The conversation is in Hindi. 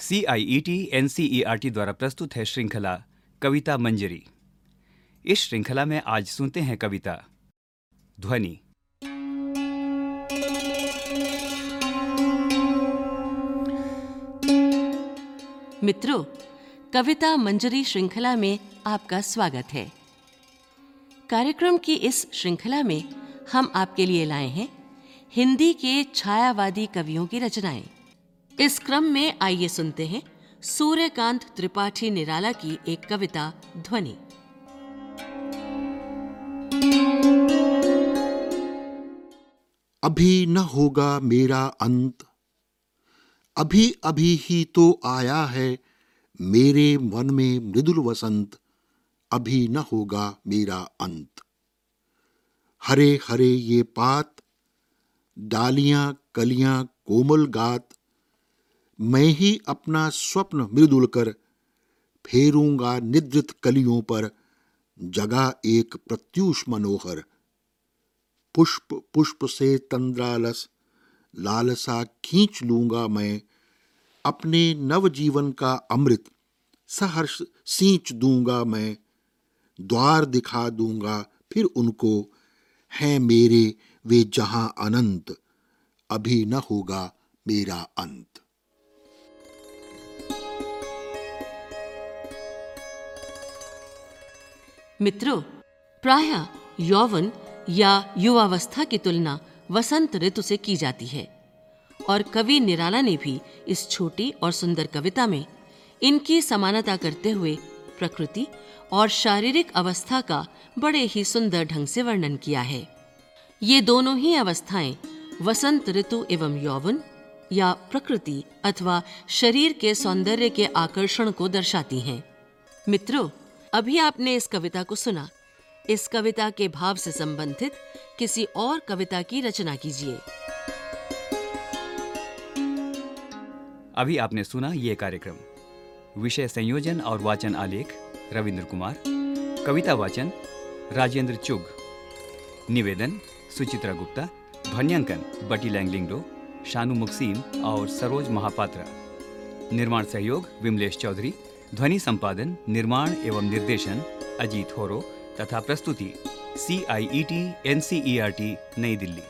C I E T N C E R T द्वारा प्रस्तुत है श्रृंखला कविता मंजरी। इस श्रृंखला में आज सुनते हैं कविता। ध्वनि। मित्रों, कविता मंजरी श्रृंखला में आपका स्वागत है। कार्यक्रम की इस श्रृंखला में हम आपके लिए लाए हैं हिंदी के छायावादी कवियों की रचनाएँ। इस क्रम में आइए सुनते हैं सूर्यकांत त्रिपाठी निराला की एक कविता, ध्वनि। अभी न होगा मेरा अंत। अभी अभी ही तो आया है मेरे मन में मृदुल वसंत। अभी न होगा मेरा अंत। हरे हरे ये पात, डालियाँ कलियाँ कोमल गात। मैं ही अपना स्वप्न मृदुल कर फेरूँगा निद्रित कलियों पर, जगा एक प्रत्युष मनोहर। पुष्प पुष्प से तंद्रालस, लालसा खींच लूँगा मैं, अपने नव जीवन का अमृत, सहर्ष सींच दूँगा मैं, द्वार दिखा दूँगा फिर उनको, हैं मेरे वे जहाँ अनंत, अभी न होगा मेरा अंत। मित्रों, प्रायः यौवन या युवावस्था की तुलना वसंत ऋतु से की जाती है। और कवि निराला ने भी इस छोटी और सुंदर कविता में इनकी समानता करते हुए प्रकृति और शारीरिक अवस्था का बड़े ही सुंदर ढंग से वर्णन किया है। ये दोनों ही अवस्थाएँ वसंत ऋतु एवं यौवन या प्रकृति अथवा शरीर के सौंदर्य के आकर्षण को दर्शाती हैं। मित्रों अभी आपने इस कविता को सुना। इस कविता के भाव से संबंधित किसी और कविता की रचना कीजिए। अभी आपने सुना ये कार्यक्रम। विषय संयोजन और वाचन आलेख, रविंद्र कुमार। कविता वाचन, राजेंद्र चुग। निवेदन, सुचित्रा गुप्ता। ध्वन्यांकन, बटी लैंगलिंगडो, शानू मुक्सीम और सरोज महापात्रा। निर्माण सहयोग, विमलेश चौधरी। ध्वनि संपादन, निर्माण एवं निर्देशन अजीत होरो तथा प्रस्तुति C I E T N C E R T नई दिल्ली।